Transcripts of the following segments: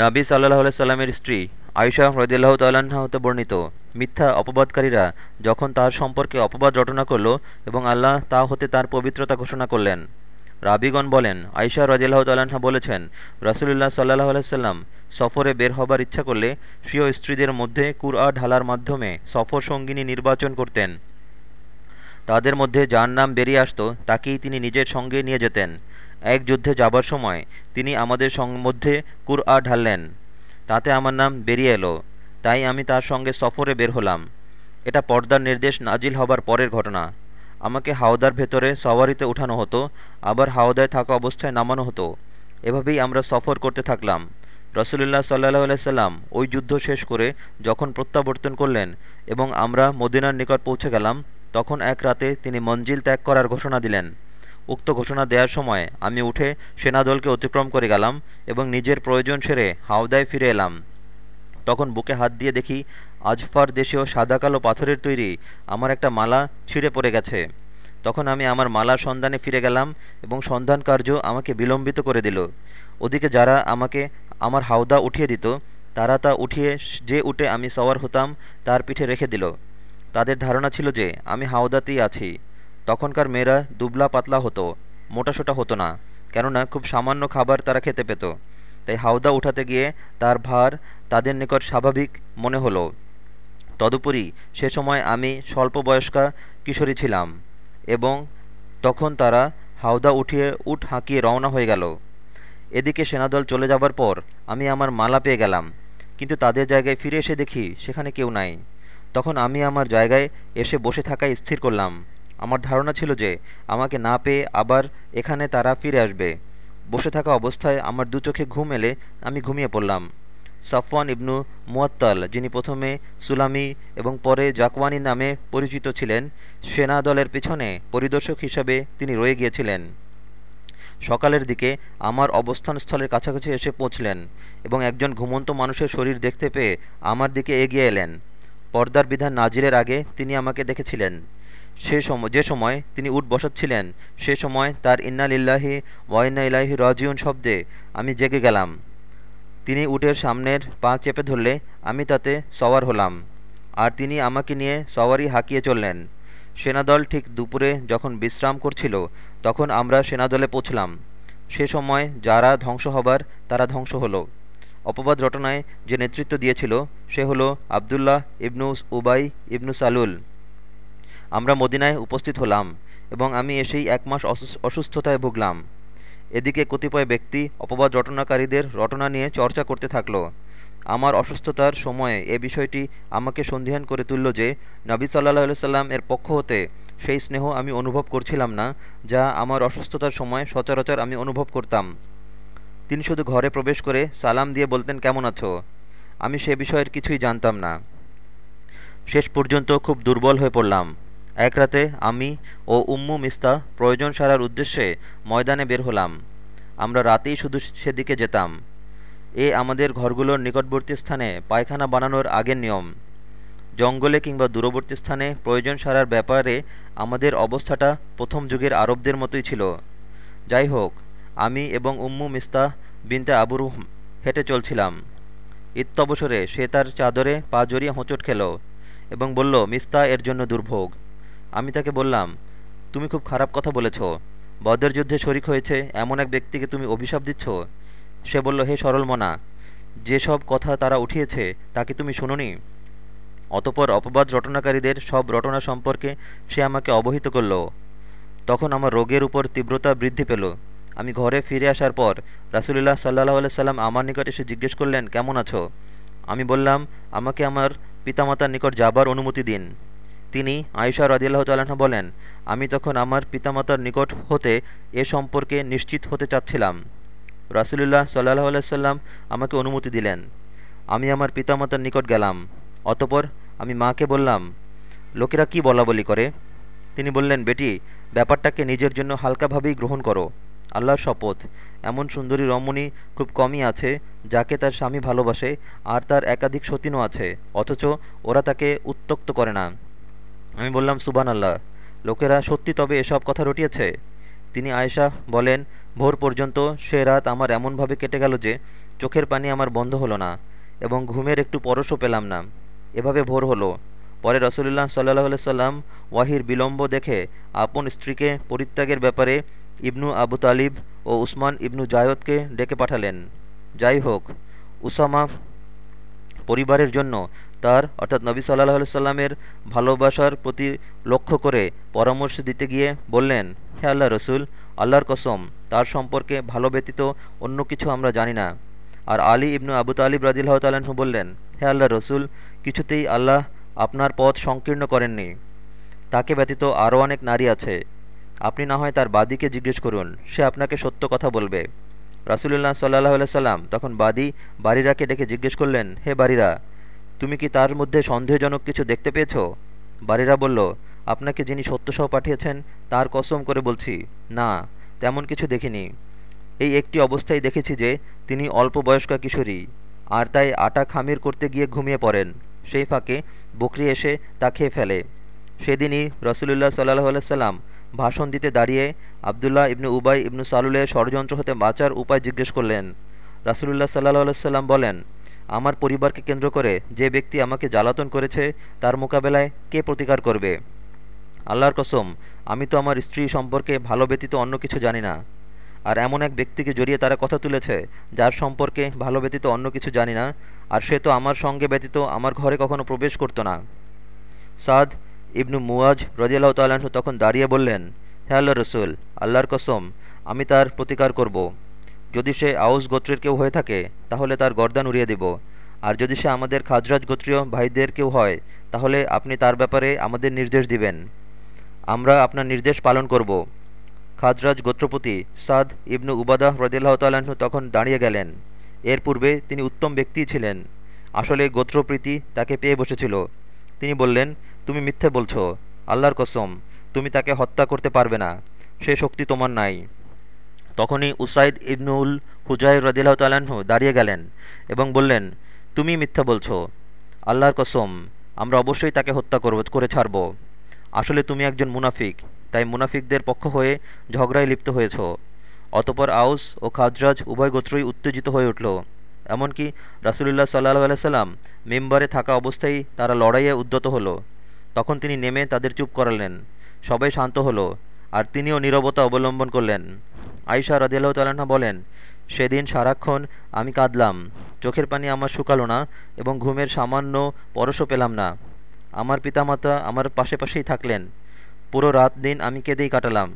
নাবী সাল্লাহ সাল্লামের স্ত্রী আয়সা হ্রদিল্লাহ হতে বর্ণিত মিথ্যা অপবাদকারীরা যখন তার সম্পর্কে অপবাদ রটনা করল এবং আল্লাহ তা হতে তার পবিত্রতা ঘোষণা করলেন। রাবিগণ বলেন আয়সা রদিল্লাহ তাল্লাহা বলেছেন, রসুলুল্লাহ সাল্লাহ আলাইসাল্লাম সফরে বের হবার ইচ্ছা করলে প্রিয় স্ত্রীদের মধ্যে কুরআ ঢালার মাধ্যমে সফর সঙ্গিনী নির্বাচন করতেন। তাদের মধ্যে যার নাম বেরিয়ে আসত তাকেই তিনি নিজের সঙ্গে নিয়ে যেতেন। এক যুদ্ধে যাবার সময় তিনি আমাদের মধ্যে কুরআ ঢাললেন। তাতে আমার নাম বেরিয়ে এলো। তাই আমি তার সঙ্গে সফরে বের হলাম। এটা পর্দার নির্দেশ নাজিল হবার পরের ঘটনা। আমাকে হাওদার ভেতরে সওয়ারিতে উঠানো হতো, আবার হাওদায় থাকা অবস্থায় নামানো হতো। এভাবেই আমরা সফর করতে থাকলাম। রসুলুল্লাহ সাল্লাহ সাল্লাম ওই যুদ্ধ শেষ করে যখন প্রত্যাবর্তন করলেন এবং আমরা মদিনার নিকট পৌঁছে গেলাম, তখন এক রাতে তিনি মঞ্জিল ত্যাগ করার ঘোষণা দিলেন। উক্ত ঘোষণা দেওয়ার সময় আমি উঠে সেনাদলকে অতিক্রম করে গেলাম এবং নিজের প্রয়োজন সেরে হাওদায় ফিরে এলাম। তখন বুকে হাত দিয়ে দেখি আজফার দেশীয় সাদা কালো পাথরের তৈরি আমার একটা মালা ছিঁড়ে পড়ে গেছে। তখন আমি আমার মালার সন্ধানে ফিরে গেলাম এবং সন্ধান কার্য আমাকে বিলম্বিত করে দিল। ওদিকে যারা আমাকে আমার হাওদা উঠিয়ে দিত, তারা তা উঠিয়ে যে উঠে আমি সওয়ার হতাম, তার পিঠে রেখে দিল। তাদের ধারণা ছিল যে আমি হাওদাতেই আছি। তখনকার মেয়েরা দুবলা পাতলা হতো, মোটাসোটা হতো না, কেননা খুব সামান্য খাবার তারা খেতে পেত। তাই হাওদা উঠাতে গিয়ে তার ভার তাদের নিকট স্বাভাবিক মনে হলো। তদুপরি সে সময় আমি স্বল্প বয়স্কা কিশোরী ছিলাম এবং তখন তারা হাওদা উঠিয়ে উঠ হাঁকিয়ে রওনা হয়ে গেল। এদিকে সেনাদল চলে যাবার পর আমি আমার মালা পেয়ে গেলাম, কিন্তু তাদের জায়গায় ফিরে এসে দেখি সেখানে কেউ নাই। তখন আমি আমার জায়গায় এসে বসে থাকায় স্থির করলাম। আমার ধারণা ছিল যে আমাকে না পেয়ে আবার এখানে তারা ফিরে আসবে। বসে থাকা অবস্থায় আমার দু চোখে ঘুম এলে আমি ঘুমিয়ে পড়লাম। সাফওয়ান ইবনু মুয়াত্তাল, যিনি প্রথমে সুলামি এবং পরে জাকওয়ানি নামে পরিচিত ছিলেন, সেনা দলের পিছনে পরিদর্শক হিসাবে তিনি রয়ে গিয়েছিলেন। সকালের দিকে আমার অবস্থানস্থলের কাছাকাছি এসে পৌঁছলেন এবং একজন ঘুমন্ত মানুষের শরীর দেখতে পেয়ে আমার দিকে এগিয়ে এলেন। পর্দার বিধান নাজিরের আগে তিনি আমাকে দেখেছিলেন। সে সময় যে সময় তিনি উঠ বসাচ্ছিলেন, সে সময় তার ইন্নালিল্লাহি ওয়াইনা ইলাহি রাজিউন শব্দে আমি জেগে গেলাম। তিনি উটের সামনের পা চেপে ধরলে আমি তাতে সওয়ার হলাম, আর তিনি আমাকে নিয়ে সওয়ারি হাঁকিয়ে চললেন। সেনাদল ঠিক দুপুরে যখন বিশ্রাম করছিল, তখন আমরা সেনাদলে পৌঁছলাম। সে সময় যারা ধ্বংস হবার, তারা ধ্বংস হলো। অপবাদ রটনায় যে নেতৃত্ব দিয়েছিল, সে হলো আবদুল্লাহ ইবনু উবাই ইবনু সালুল। আমরা মদিনায় উপস্থিত হলাম এবং আমি এসেই এক মাস অসুস্থতায় ভুগলাম। এদিকে কতিপয় ব্যক্তি অপবাদ রটনাকারীদের রটনা নিয়ে চর্চা করতে থাকল। আমার অসুস্থতার সময়ে এ বিষয়টি আমাকে সন্ধিহান করে তুলল যে, নবী সাল্লাহ সাল্লাম এর পক্ষ হতে সেই স্নেহ আমি অনুভব করছিলাম না, যা আমার অসুস্থতার সময় সচরাচর আমি অনুভব করতাম। তিনি শুধু ঘরে প্রবেশ করে সালাম দিয়ে বলতেন, কেমন আছো? আমি সে বিষয়ের কিছুই জানতাম না। শেষ পর্যন্ত খুব দুর্বল হয়ে পড়লাম। এক রাতে আমি ও উম্মু মিস্তা প্রয়োজন সারার উদ্দেশ্যে ময়দানে বের হলাম। আমরা রাতেই শুধু সেদিকে যেতাম। এ আমাদের ঘরগুলোর নিকটবর্তী স্থানে পায়খানা বানানোর আগের নিয়ম। জঙ্গলে কিংবা দূরবর্তী স্থানে প্রয়োজন সারার ব্যাপারে আমাদের অবস্থাটা প্রথম যুগের আরবদের মতোই ছিল। যাই হোক, আমি এবং উম্মু মিস্তা বিনতে আবুর হেঁটে চলছিলাম। ইত্যবসরে সে তার চাদরে পা জড়িয়ে হোঁচট খেল এবং বলল, মিস্তা, এর জন্য দুর্ভোগ। আমি তাকে বললাম, তুমি খুব খারাপ কথা বলেছ। বদের যুদ্ধে শরিক হয়েছে এমন এক ব্যক্তিকে তুমি অভিশাপ দিচ্ছ? সে বলল, হে সরলমনা যেসব কথা তারা উঠিয়েছে, তাকে তুমি শুনোনি? অতপর অপবাদ রটনাকারীদের সব রটনা সম্পর্কে সে আমাকে অবহিত করল। তখন আমার রোগের উপর তীব্রতা বৃদ্ধি পেল। আমি ঘরে ফিরে আসার পর রাসুলুল্লাহ সাল্লাহ সাল্লাম আমার নিকট এসে জিজ্ঞেস করলেন, কেমন আছো? আমি বললাম, আমাকে আমার পিতামাতার নিকট যাবার অনুমতি দিন। তিনি আয়সা রদিয়াল্লাহ তাল্লাহা বলেন, আমি তখন আমার পিতামাতার নিকট হতে এ সম্পর্কে নিশ্চিত হতে চাচ্ছিলাম। রাসুলুল্লাহ সাল্লাহ আলাইসাল্লাম আমাকে অনুমতি দিলেন। আমি আমার পিতামাতার নিকট গেলাম। অতপর আমি মাকে বললাম, লোকেরা কি বলা বলি করে? তিনি বললেন, বেটি, ব্যাপারটাকে নিজের জন্য হালকাভাবেই গ্রহণ করো। আল্লাহর শপথ। এমন সুন্দরী রমণী খুব কমই আছে যাকে তার স্বামী ভালোবাসে আর তার একাধিক সতীনও আছে, অথচ ওরা তাকে উত্তক্ত করে না। আমি বললাম সুবান আল্লাহ লোকেরা, সত্যি তবে এসব কথা রটিয়েছে? তিনি আয়েশা বলেন, ভোর পর্যন্ত সে রাত আমার এমনভাবে কেটে গেল যে চোখের পানি আমার বন্ধ হলো না এবং ঘুমের একটু পরশও পেলাম না। এভাবে ভোর হলো। পরে রসুলুল্লাহ সাল্লাহ সাল্লাম ওয়াহির বিলম্ব দেখে আপন স্ত্রীকে পরিত্যাগের ব্যাপারে ইবনু আবু তালিব ও উসমান ইবনু জায়দকে ডেকে পাঠালেন। যাই হোক, উসামা পরিবারের জন্য তার, অর্থাৎ নবী সাল্লাহ সাল্লামের ভালোবাসার প্রতি লক্ষ্য করে পরামর্শ দিতে গিয়ে বললেন, হে আল্লাহ রসুল, আল্লাহর কসম, তার সম্পর্কে ভালো ব্যতীত অন্য কিছু আমরা জানি না। আর আলী ইবনু আবু তালিব রাদিল্লাহ তালাহু বললেন, হে আল্লাহ রসুল, কিছুতেই আল্লাহ আপনার পথ সংকীর্ণ করেননি। তাকে ব্যতীত আরও অনেক নারী আছে। আপনি না হয় তার বাদীকে জিজ্ঞেস করুন, সে আপনাকে সত্য কথা বলবে। রাসুলুল্লাহ সাল্লাহ সাল্লাম তখন বাদী বাড়িরাকে ডেকে জিজ্ঞেস করলেন, হে বাড়িরা তুমি কি তার মধ্যে সন্দেহজনক কিছু দেখতে পেয়েছ? বাড়িরা বলল, আপনাকে যিনি সত্যসহ পাঠিয়েছেন, তার কসম করে বলছি, না, তেমন কিছু দেখিনি। এই একটি অবস্থায় দেখেছি যে তিনি অল্প বয়স্কা কিশোরী, আর তাই আটা খামির করতে গিয়ে ঘুমিয়ে পড়েন। সেই ফাঁকে বকরি এসে তা খেয়ে ফেলে। সেদিনই রসুলুল্লাহ সাল্লাহ সাল্লাম ভাষণ দিতে দাঁড়িয়ে আবদুল্লাহ ইবনু উবাই ইবনু সালুলের ষড়যন্ত্র হতে বাঁচার উপায় জিজ্ঞেস করলেন। রাসুলুল্লাহ সাল্লাহ সাল্লাম বলেন আমার পরিবারকে কেন্দ্র করে যে ব্যক্তি আমাকে জ্বালাতন করেছে, তার মোকাবেলায় কে প্রতিকার করবে? আল্লাহর কসম, আমি তো আমার স্ত্রী সম্পর্কে ভালো ব্যতীত অন্য কিছু জানি না। আর এমন এক ব্যক্তিকে জড়িয়ে তারা কথা তুলেছে, যার সম্পর্কে ভালো ব্যতীত অন্য কিছু জানি না, আর সে তো আমার সঙ্গে ব্যতীত আমার ঘরে কখনো প্রবেশ করতো না। সাদ ইবনু মুয়াজ রদিয়াল্লাহ তাল্লাহ্ন তখন দাঁড়িয়ে বললেন, হে আল্লাহ রসুল, আল্লাহর কসম, আমি তার প্রতিকার করব। যদি সে আউস গোত্রের কেউ হয়ে থাকে, তাহলে তার গর্দান উড়িয়ে দেব। আর যদি সে আমাদের খাজরাজ গোত্রীয় ভাইদের কেউ হয়, তাহলে আপনি তার ব্যাপারে আমাদের নির্দেশ দিবেন। আমরা আপনার নির্দেশ পালন করব। খাজরাজ গোত্রপতি সাদ ইবনু উবাদাহ রদিল্লাহ তখন দাঁড়িয়ে গেলেন। এর পূর্বে তিনি উত্তম ব্যক্তি ছিলেন। আসলে গোত্রপ্রীতি তাকে পেয়ে বসেছিল। তিনি বললেন, তুমি মিথ্যে বলছো। আল্লাহর কসম, তুমি তাকে হত্যা করতে পারবে না। সে শক্তি তোমার নাই। তখনই উসাইদ ইবনুল হুজাই রদিল্লাহ তালাহ দাঁড়িয়ে গেলেন এবং বললেন, তুমি মিথ্যা বলছ। আল্লাহর কসম, আমরা অবশ্যই তাকে হত্যা করব, করে ছাড়ব। আসলে তুমি একজন মুনাফিক, তাই মুনাফিকদের পক্ষ হয়ে ঝগড়ায় লিপ্ত হয়েছ। অতপর আউস ও খাজরাজ উভয় গোত্রই উত্তেজিত হয়ে উঠল। এমনকি রাসুলুল্লাহ সাল্লাহ সাল্লাম মেম্বারে থাকা অবস্থায় তারা লড়াইয়ে উদ্যত হলো। তখন তিনি নেমে তাদের চুপ করালেন। সবাই শান্ত হলো, আর তিনিও নীরবতা অবলম্বন করলেন। আইসা রদিয়াল্লাহ তাল্লাহা বলেন, সেদিন সারাক্ষণ আমি কাঁদলাম, চোখের পানি আমার শুকালো না এবং ঘুমের সামান্য পরশও পেলাম না। আমার পিতামাতা আমার পাশে পাশেই থাকলেন। পুরো রাত দিন আমি কেঁদেই কাটালাম।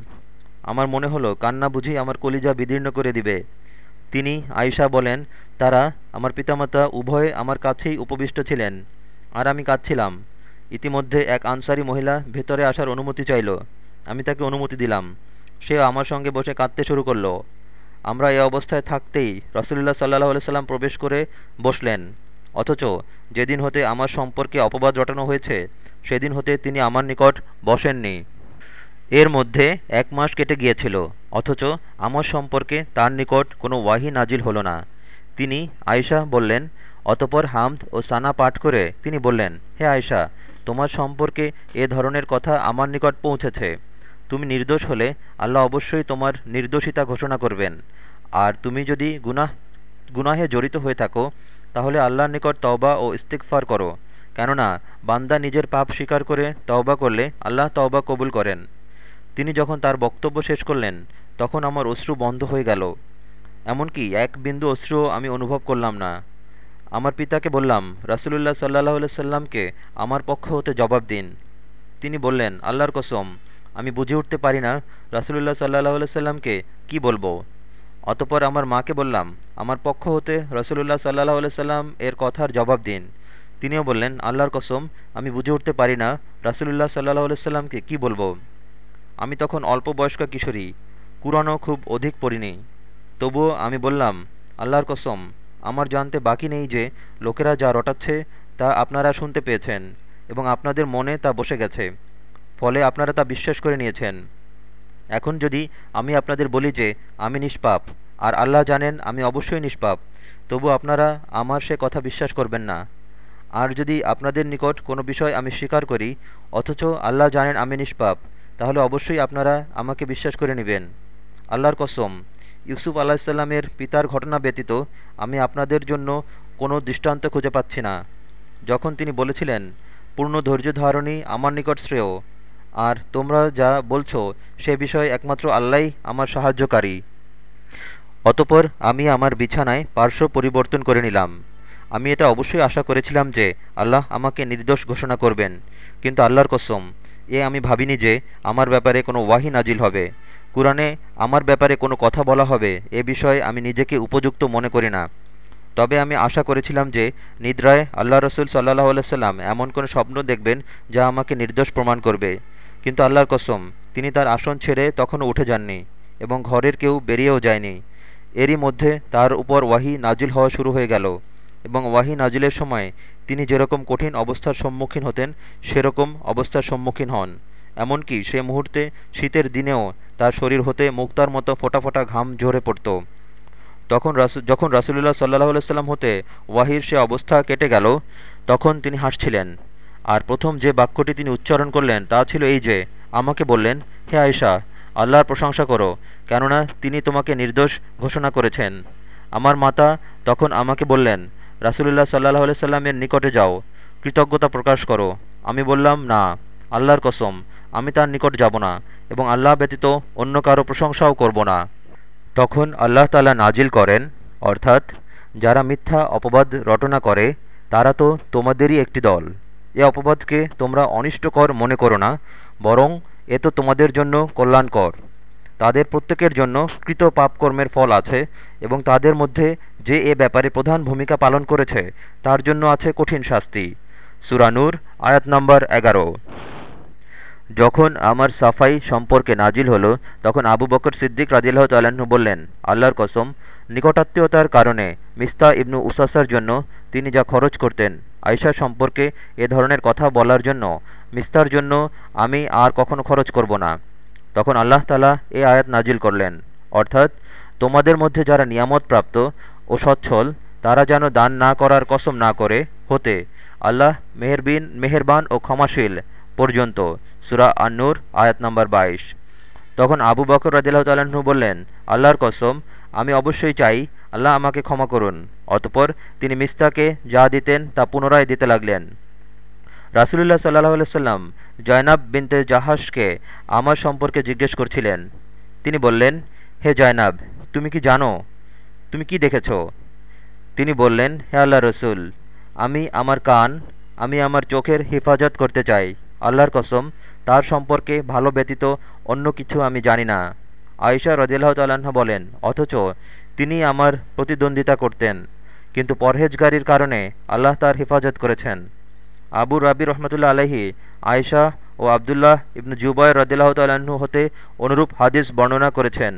আমার মনে হলো, কান্না বুঝি আমার কলিজা বিদীর্ণ করে দিবে। তিনি আয়সা বলেন, তারা, আমার পিতামাতা উভয়ে আমার কাছেই উপবিষ্ট ছিলেন, আর আমি কাঁদছিলাম। ইতিমধ্যে এক আনসারি মহিলা ভেতরে আসার অনুমতি চাইল। আমি তাকে অনুমতি দিলাম। সেও আমার সঙ্গে বসে কাঁদতে শুরু করল। আমরা এ অবস্থায় থাকতেই রসুলুল্লাহ সাল্লাহ সাল্লাম প্রবেশ করে বসলেন। অথচ যেদিন হতে আমার সম্পর্কে অপবাদ রটানো হয়েছে, সেদিন হতে তিনি আমার নিকট বসেননি। এর মধ্যে এক মাস কেটে গিয়েছিল, অথচ আমার সম্পর্কে তার নিকট কোনো ওয়াহি নাজিল হলো না। তিনি আয়সা বললেন, অতপর হামদ ও সানা পাঠ করে তিনি বললেন, হে আয়সা তোমার সম্পর্কে এ ধরনের কথা আমার নিকট পৌঁছেছে। তুমি নির্দোষ হলে আল্লাহ অবশ্যই তোমার নির্দোষিতা ঘোষণা করবেন। আর তুমি যদি গুনাহ, গুনাহে জড়িত হয়ে থাকো, তাহলে আল্লাহর নিকট তওবা ও ইস্তিকফার করো। কেননা, বান্দা নিজের পাপ স্বীকার করে তওবা করলে আল্লাহ তওবা কবুল করেন। তিনি যখন তার বক্তব্য শেষ করলেন, তখন আমার অশ্রু বন্ধ হয়ে গেল। এমনকি এক বিন্দু অশ্রুও আমি অনুভব করলাম না। আমার পিতাকে বললাম, রাসুলুল্লাহ সাল্লাহ সাল্লামকে আমার পক্ষ হতে জবাব দিন। তিনি বললেন, আল্লাহর কসম আমি বুঝে উঠতে পারি না রাসুলুল্লাহ সাল্লাহ সাল্লামকে কি বলব। অতপর আমার মাকে বললাম, আমার পক্ষ হতে রসুলুল্লাহ সাল্লাহ সাল্লাম এর কথার জবাব দিন। তিনিও বললেন, আল্লাহর কসম, আমি বুঝে উঠতে পারি না রাসুলুল্লাহ সাল্লাহ সাল্লামকে কি বলব। আমি তখন অল্প বয়স্ক কিশোরী, কুরআনও খুব অধিক পড়িনি। তবুও আমি বললাম, আল্লাহর কসম, আমার জানতে বাকি নেই যে লোকেরা যা রটাচ্ছে তা আপনারা শুনতে পেয়েছেন এবং আপনাদের মনে তা বসে গেছে। ফলে আপনারা তা বিশ্বাস করে নিয়েছেন। এখন যদি আমি আপনাদের বলি যে আমি নিষ্পাপ, আর আল্লাহ জানেন আমি অবশ্যই নিষ্পাপ, তবু আপনারা আমার সে কথা বিশ্বাস করবেন না। আর যদি আপনাদের নিকট কোনো বিষয় আমি স্বীকার করি, অথচ আল্লাহ জানেন আমি নিষ্পাপ, তাহলে অবশ্যই আপনারা আমাকে বিশ্বাস করে নেবেন। আল্লাহর কসম, ইউসুফ আলাহিসাল্লামের পিতার ঘটনা ব্যতীত আমি আপনাদের জন্য কোনো দৃষ্টান্ত খুঁজে পাচ্ছি না। যখন তিনি বলেছিলেন, পূর্ণ ধৈর্য ধারণই আমার নিকট শ্রেয় আর তোমরা যা বলছ সে বিষয়ে একমাত্র আল্লাহ আমার সাহায্যকারী। অতপর আমি আমার বিছানায় পার্শ্ব পরিবর্তন করে নিলাম। আমি এটা অবশ্যই আশা করেছিলাম যে আল্লাহ আমাকে নির্দোষ ঘোষণা করবেন। কিন্তু আল্লাহর কসম, এ আমি ভাবিনি যে আমার ব্যাপারে কোনো ওয়াহি নাজিল হবে। কোরআনে আমার ব্যাপারে কোনো কথা বলা হবে, এ বিষয়ে আমি নিজেকে উপযুক্ত মনে করি না। তবে আমি আশা করেছিলাম যে নিদ্রায় আল্লাহ রসুল সাল্লাহ আলাইসাল্লাম এমন কোনো স্বপ্ন দেখবেন যা আমাকে নির্দোষ প্রমাণ করবে। কিন্তু আল্লাহর কসম, তিনি তার আসন ছেড়ে তখনও উঠে যাননি এবং ঘরের কেউ বেরিয়েও যায়নি। এরই মধ্যে তার উপর ওয়াহি নাজিল হওয়া শুরু হয়ে গেল এবং ওয়াহি নাজিলের সময় তিনি যেরকম কঠিন অবস্থার সম্মুখীন হতেন, সেরকম অবস্থার সম্মুখীন হন। এমনকি সে মুহূর্তে শীতের দিনেও তার শরীর হতে মুক্তার মতো ফোটা ফোটা ঘাম ঝরে পড়ত। তখন যখন রাসুলুল্লাহ সাল্লাহ সাল্লাম হতে ওয়াহির সে অবস্থা কেটে গেল, তখন তিনি হাসছিলেন। আর প্রথম যে বাক্যটি তিনি উচ্চারণ করলেন তা ছিল এই যে, আমাকে বললেন, হে আয়সা আল্লাহর প্রশংসা করো, কেননা তিনি তোমাকে নির্দোষ ঘোষণা করেছেন। আমার মাতা তখন আমাকে বললেন, রাসুলুল্লাহ সাল্লাহ আলাইসাল্লামের নিকটে যাও, কৃতজ্ঞতা প্রকাশ করো। আমি বললাম, না, আল্লাহর কসম, আমি তার নিকট যাব না, এবং আল্লাহ ব্যতীত অন্য কারও প্রশংসাও করব না। তখন আল্লাহ তালা নাজিল করেন, অর্থাৎ যারা মিথ্যা অপবাদ রটনা করে, তারা তো তোমাদেরই একটি দল। এ অপবাদকে তোমরা অনিষ্টকর মনে করো না, বরং এ তো তোমাদের জন্য কল্যাণকর। তাদের প্রত্যেকের জন্য কৃত পাপকর্মের ফল আছে, এবং তাদের মধ্যে যে এ ব্যাপারে প্রধান ভূমিকা পালন করেছে, তার জন্য আছে কঠিন শাস্তি। সুরানুর, আয়াত নম্বর এগারো। যখন আমার সাফাই সম্পর্কে নাজিল হলো, তখন আবু বকর সিদ্দিক রাজিল্লাহ তাল্লাহ্ন বললেন, আল্লাহর কসম, নিকটাত্মীয়তার কারণে মিস্তা ইবনু উসাসার জন্য তিনি যা খরচ করতেন আয়সা সম্পর্কে এ ধরনের কথা বলার জন্য, মিস্তার জন্য আমি আর কখনো খরচ করব না। তখন আল্লাহ তালা এ আয়াত নাজিল করলেন, অর্থাৎ, তোমাদের মধ্যে যারা নিয়ামত প্রাপ্ত ও সচ্ছল, তারা যেন দান না করার কসম না করে হতে আল্লাহ মেহেরবিন, মেহেরবান ও ক্ষমাশীল পর্যন্ত। সুরা আন্নুর, আয়াত নম্বর বাইশ। তখন আবু বকর রাজিল্লাহ তাল্লাহ্ন বললেন, আল্লাহর কসম, আমি অবশ্যই চাই আল্লাহ আমাকে ক্ষমা করুন। অতপর তিনি মিস্তাকে যা দিতেন তা পুনরায় দিতে লাগলেন। রাসুলুল্লাহ সাল্লাহ সাল্লাম জয়নাব বিনতে জাহাজকে আমার সম্পর্কে জিজ্ঞেস করছিলেন। তিনি বললেন, হে জয়নাব, তুমি কি জানো? তুমি কি দেখেছ? তিনি বললেন, হে আল্লাহ রসুল, আমি আমার কান, আমি আমার চোখের হেফাজত করতে চাই। আল্লাহর কসম, তার সম্পর্কে ভালো ব্যতীত অন্য কিছু আমি জানি না। আয়েশা রদিল্লাহ তাল্লাহ বলেন, অথচ তিনি আমার প্রতিদ্বন্দ্বিতা করতেন। কিন্তু পরহেজগারির কারণে আল্লাহ তার হেফাজত করেছেন। আবু রাবি রহমতুল্লা আলহি আয়েশা ও আবদুল্লাহ ইবনু জুবাই রদিল্লাহ তাল্লাহ্ন হতে অনুরূপ হাদিস বর্ণনা করেছেন।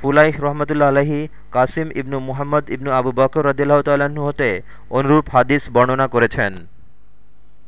ফুলাইহ রহমতুল্লা আলহি কাসিম ইবনু মুহাম্মদ ইবনু আবু বকর রদিল্লাহ তাল্লাহ্ন হতে অনুরূপ হাদিস বর্ণনা করেছেন।